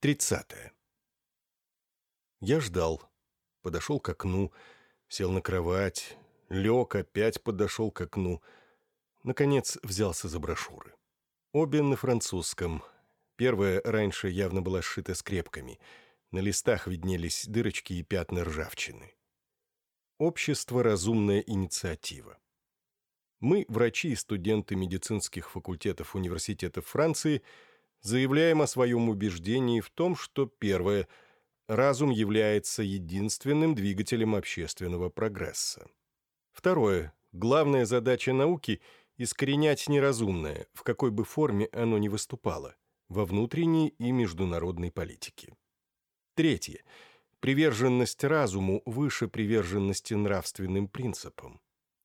Тридцатое. Я ждал. Подошел к окну, сел на кровать, лег, опять подошел к окну. Наконец взялся за брошюры. Обе на французском. Первая раньше явно была сшита скрепками. На листах виднелись дырочки и пятна ржавчины. Общество «Разумная инициатива». Мы, врачи и студенты медицинских факультетов университетов Франции, заявляем о своем убеждении в том, что, первое, разум является единственным двигателем общественного прогресса. Второе, главная задача науки – искоренять неразумное, в какой бы форме оно ни выступало, во внутренней и международной политике. Третье, приверженность разуму выше приверженности нравственным принципам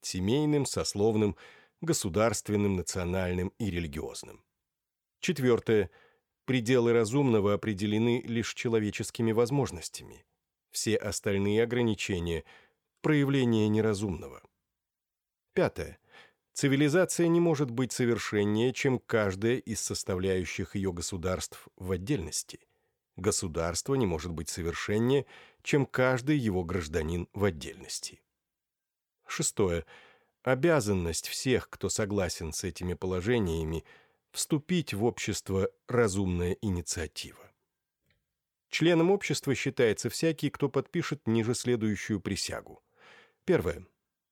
семейным, сословным, государственным, национальным и религиозным. Четвертое. Пределы разумного определены лишь человеческими возможностями. Все остальные ограничения – проявление неразумного. Пятое. Цивилизация не может быть совершеннее, чем каждая из составляющих ее государств в отдельности. Государство не может быть совершеннее, чем каждый его гражданин в отдельности. Шестое. Обязанность всех, кто согласен с этими положениями, вступить в общество «разумная инициатива». Членом общества считается всякий, кто подпишет ниже следующую присягу. Первое.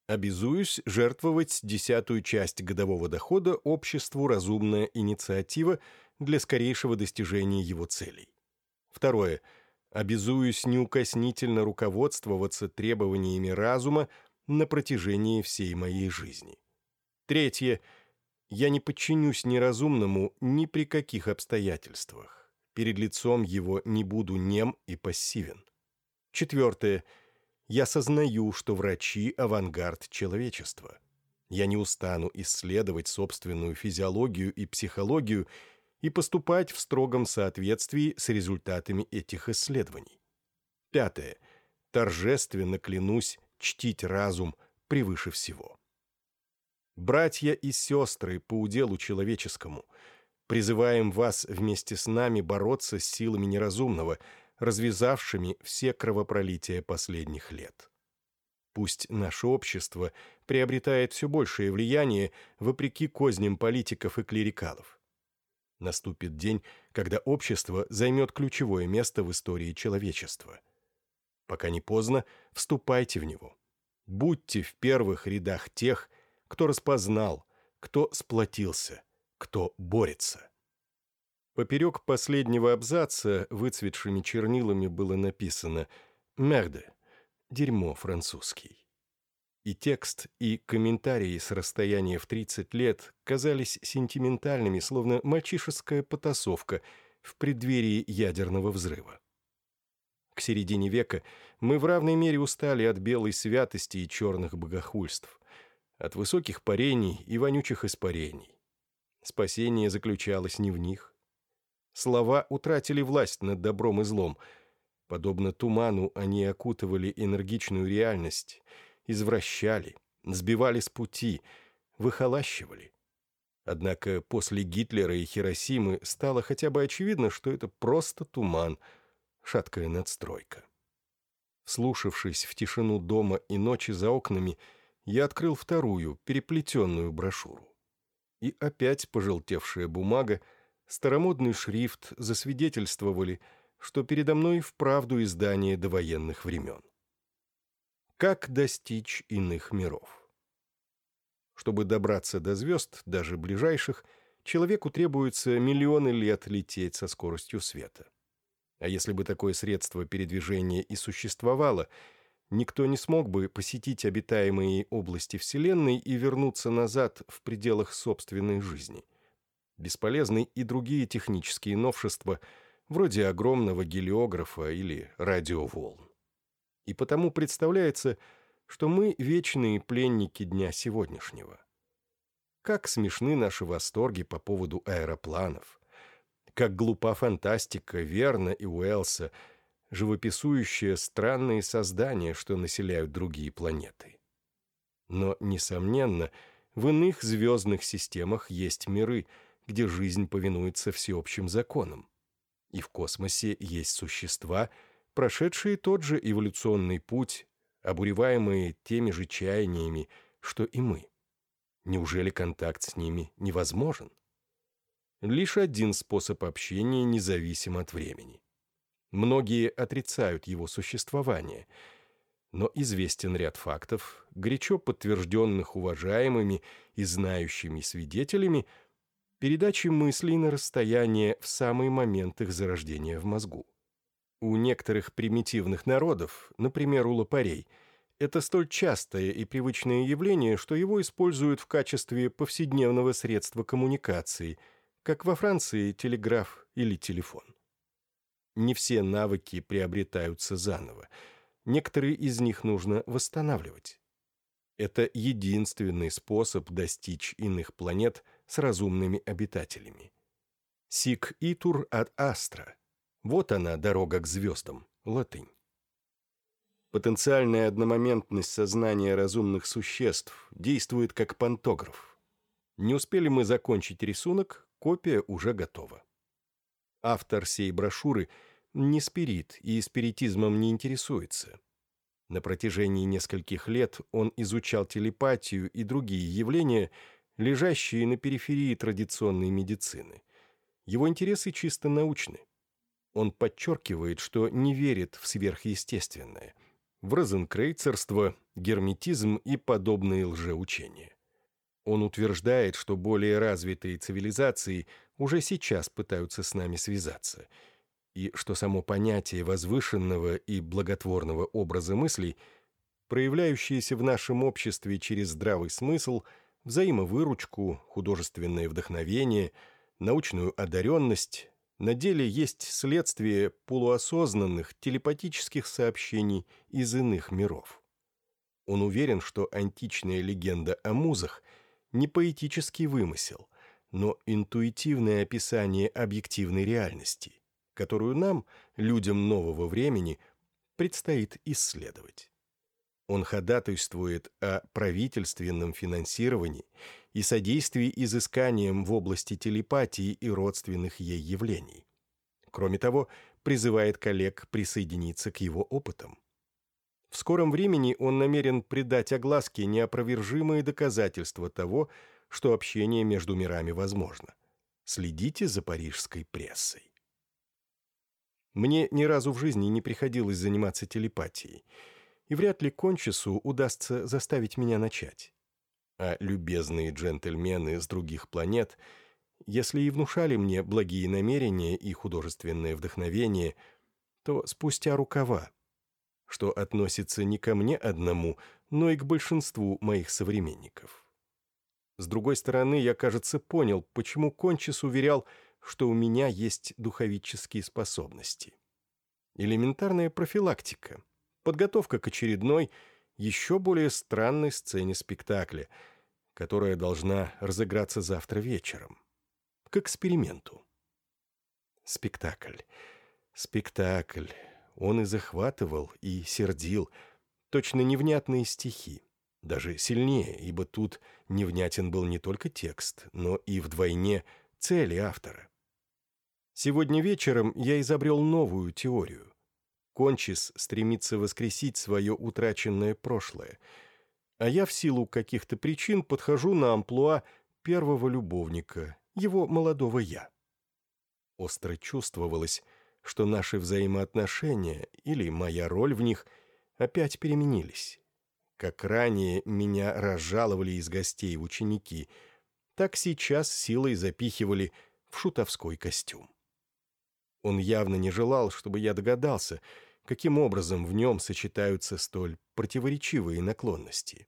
Обязуюсь жертвовать десятую часть годового дохода обществу «Разумная инициатива» для скорейшего достижения его целей. Второе. Обязуюсь неукоснительно руководствоваться требованиями разума на протяжении всей моей жизни. Третье. Я не подчинюсь неразумному ни при каких обстоятельствах. Перед лицом его не буду нем и пассивен. Четвертое. Я сознаю, что врачи – авангард человечества. Я не устану исследовать собственную физиологию и психологию и поступать в строгом соответствии с результатами этих исследований. Пятое. Торжественно клянусь чтить разум превыше всего. Братья и сестры по уделу человеческому, призываем вас вместе с нами бороться с силами неразумного, развязавшими все кровопролития последних лет. Пусть наше общество приобретает все большее влияние вопреки козням политиков и клерикалов. Наступит день, когда общество займет ключевое место в истории человечества – Пока не поздно, вступайте в него. Будьте в первых рядах тех, кто распознал, кто сплотился, кто борется. Поперек последнего абзаца выцветшими чернилами было написано «Мерде» — «Дерьмо французский». И текст, и комментарии с расстояния в 30 лет казались сентиментальными, словно мальчишеская потасовка в преддверии ядерного взрыва. К середине века мы в равной мере устали от белой святости и черных богохульств, от высоких парений и вонючих испарений. Спасение заключалось не в них. Слова утратили власть над добром и злом. Подобно туману они окутывали энергичную реальность, извращали, сбивали с пути, выхолащивали. Однако после Гитлера и Хиросимы стало хотя бы очевидно, что это просто туман — шаткая надстройка. Вслушавшись в тишину дома и ночи за окнами, я открыл вторую, переплетенную брошюру. И опять пожелтевшая бумага, старомодный шрифт засвидетельствовали, что передо мной вправду издание довоенных времен. Как достичь иных миров? Чтобы добраться до звезд, даже ближайших, человеку требуется миллионы лет лететь со скоростью света. А если бы такое средство передвижения и существовало, никто не смог бы посетить обитаемые области Вселенной и вернуться назад в пределах собственной жизни. Бесполезны и другие технические новшества, вроде огромного гелиографа или радиоволн. И потому представляется, что мы вечные пленники дня сегодняшнего. Как смешны наши восторги по поводу аэропланов – как глупа фантастика Верна и Уэлса, живописующие странные создания, что населяют другие планеты. Но, несомненно, в иных звездных системах есть миры, где жизнь повинуется всеобщим законам. И в космосе есть существа, прошедшие тот же эволюционный путь, обуреваемые теми же чаяниями, что и мы. Неужели контакт с ними невозможен? Лишь один способ общения независим от времени. Многие отрицают его существование, но известен ряд фактов, горячо подтвержденных уважаемыми и знающими свидетелями, передачи мыслей на расстояние в самый момент их зарождения в мозгу. У некоторых примитивных народов, например, у лопарей, это столь частое и привычное явление, что его используют в качестве повседневного средства коммуникации, как во Франции телеграф или телефон. Не все навыки приобретаются заново. Некоторые из них нужно восстанавливать. Это единственный способ достичь иных планет с разумными обитателями. Сик итур от астра – вот она, дорога к звездам, латынь. Потенциальная одномоментность сознания разумных существ действует как пантограф. Не успели мы закончить рисунок, копия уже готова. Автор сей брошюры не спирит и спиритизмом не интересуется. На протяжении нескольких лет он изучал телепатию и другие явления, лежащие на периферии традиционной медицины. Его интересы чисто научны. Он подчеркивает, что не верит в сверхъестественное, в розенкрейцерство, герметизм и подобные лжеучения. Он утверждает, что более развитые цивилизации уже сейчас пытаются с нами связаться, и что само понятие возвышенного и благотворного образа мыслей, проявляющееся в нашем обществе через здравый смысл, взаимовыручку, художественное вдохновение, научную одаренность, на деле есть следствие полуосознанных телепатических сообщений из иных миров. Он уверен, что античная легенда о музах не поэтический вымысел, но интуитивное описание объективной реальности, которую нам, людям нового времени, предстоит исследовать. Он ходатайствует о правительственном финансировании и содействии изысканиям в области телепатии и родственных ей явлений. Кроме того, призывает коллег присоединиться к его опытам. В скором времени он намерен придать огласке неопровержимые доказательства того, что общение между мирами возможно. Следите за парижской прессой. Мне ни разу в жизни не приходилось заниматься телепатией – и вряд ли Кончесу удастся заставить меня начать. А любезные джентльмены с других планет, если и внушали мне благие намерения и художественное вдохновение, то спустя рукава, что относится не ко мне одному, но и к большинству моих современников. С другой стороны, я, кажется, понял, почему Кончес уверял, что у меня есть духовические способности. Элементарная профилактика — подготовка к очередной, еще более странной сцене спектакля, которая должна разыграться завтра вечером. К эксперименту. Спектакль. Спектакль. Он и захватывал, и сердил. Точно невнятные стихи. Даже сильнее, ибо тут невнятен был не только текст, но и вдвойне цели автора. Сегодня вечером я изобрел новую теорию. Кончис стремится воскресить свое утраченное прошлое, а я в силу каких-то причин подхожу на амплуа первого любовника, его молодого «я». Остро чувствовалось, что наши взаимоотношения или моя роль в них опять переменились. Как ранее меня разжаловали из гостей в ученики, так сейчас силой запихивали в шутовской костюм. Он явно не желал, чтобы я догадался, каким образом в нем сочетаются столь противоречивые наклонности.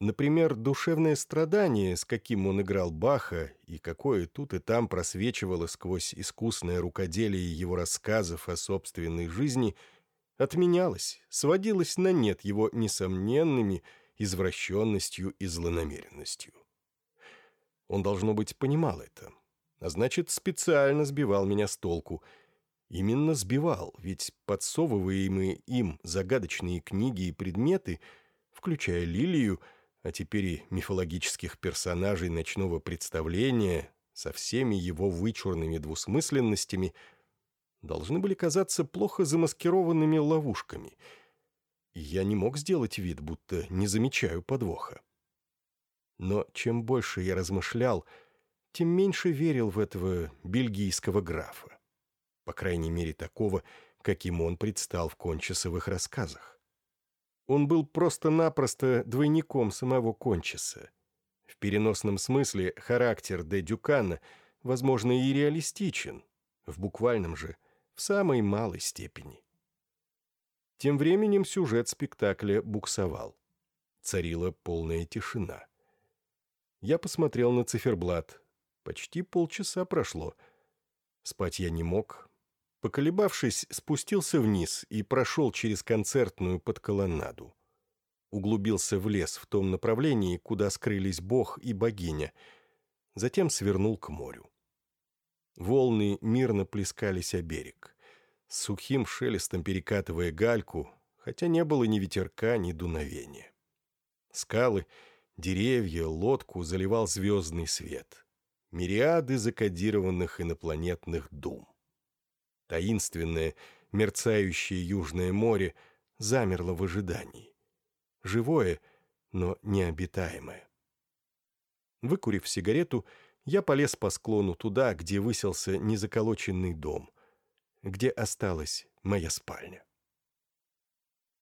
Например, душевное страдание, с каким он играл Баха, и какое тут и там просвечивало сквозь искусное рукоделие его рассказов о собственной жизни, отменялось, сводилось на нет его несомненными извращенностью и злонамеренностью. Он, должно быть, понимал это, а значит, специально сбивал меня с толку. Именно сбивал, ведь подсовываемые им загадочные книги и предметы, включая Лилию, а теперь и мифологических персонажей ночного представления, со всеми его вычурными двусмысленностями, должны были казаться плохо замаскированными ловушками. Я не мог сделать вид, будто не замечаю подвоха. Но чем больше я размышлял, тем меньше верил в этого бельгийского графа. По крайней мере, такого, каким он предстал в кончесовых рассказах. Он был просто-напросто двойником самого кончеса. В переносном смысле характер де Дюкана, возможно, и реалистичен, в буквальном же в самой малой степени. Тем временем сюжет спектакля буксовал. Царила полная тишина. Я посмотрел на циферблат. Почти полчаса прошло. Спать я не мог. Поколебавшись, спустился вниз и прошел через концертную под колоннаду. Углубился в лес в том направлении, куда скрылись бог и богиня. Затем свернул к морю. Волны мирно плескались о берег, с сухим шелестом перекатывая гальку, хотя не было ни ветерка, ни дуновения. Скалы — Деревья, лодку заливал звездный свет. Мириады закодированных инопланетных дум. Таинственное, мерцающее Южное море замерло в ожидании. Живое, но необитаемое. Выкурив сигарету, я полез по склону туда, где выселся незаколоченный дом, где осталась моя спальня.